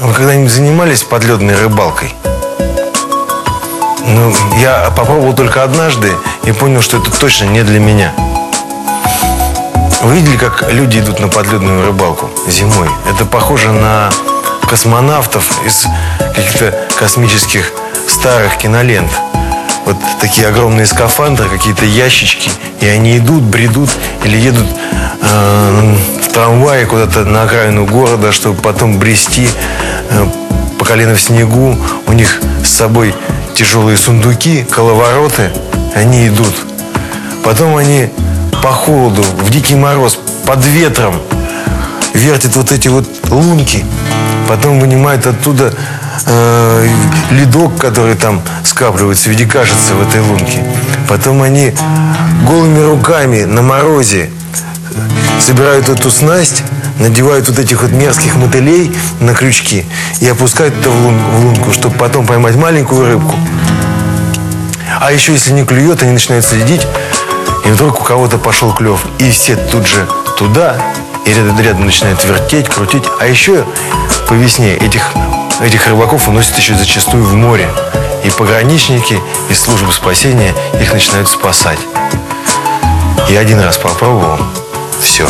Вы когда-нибудь занимались подледной рыбалкой? Ну, я попробовал только однажды и понял, что это точно не для меня. Вы видели, как люди идут на подледную рыбалку зимой? Это похоже на космонавтов из каких-то космических старых кинолент. Вот такие огромные скафандры, какие-то ящички, и они идут, бредут или едут э, в трамвае куда-то на окраину города, чтобы потом брести по колено в снегу. У них с собой тяжелые сундуки, коловороты, они идут. Потом они по холоду, в дикий мороз, под ветром вертят вот эти вот лунки, потом вынимают оттуда э, ледок, который там скапливается в виде кашицы в этой лунке. Потом они голыми руками на морозе собирают эту снасть, надевают вот этих вот мерзких мотылей на крючки и опускают это в, лун, в лунку, чтобы потом поймать маленькую рыбку. А еще если не клюет, они начинают следить, и вдруг у кого-то пошел клев, и все тут же туда, и рядом, рядом начинают вертеть, крутить. А еще по весне этих, этих рыбаков уносят еще зачастую в море. И пограничники из службы спасения их начинают спасать. Я один раз попробовал, все.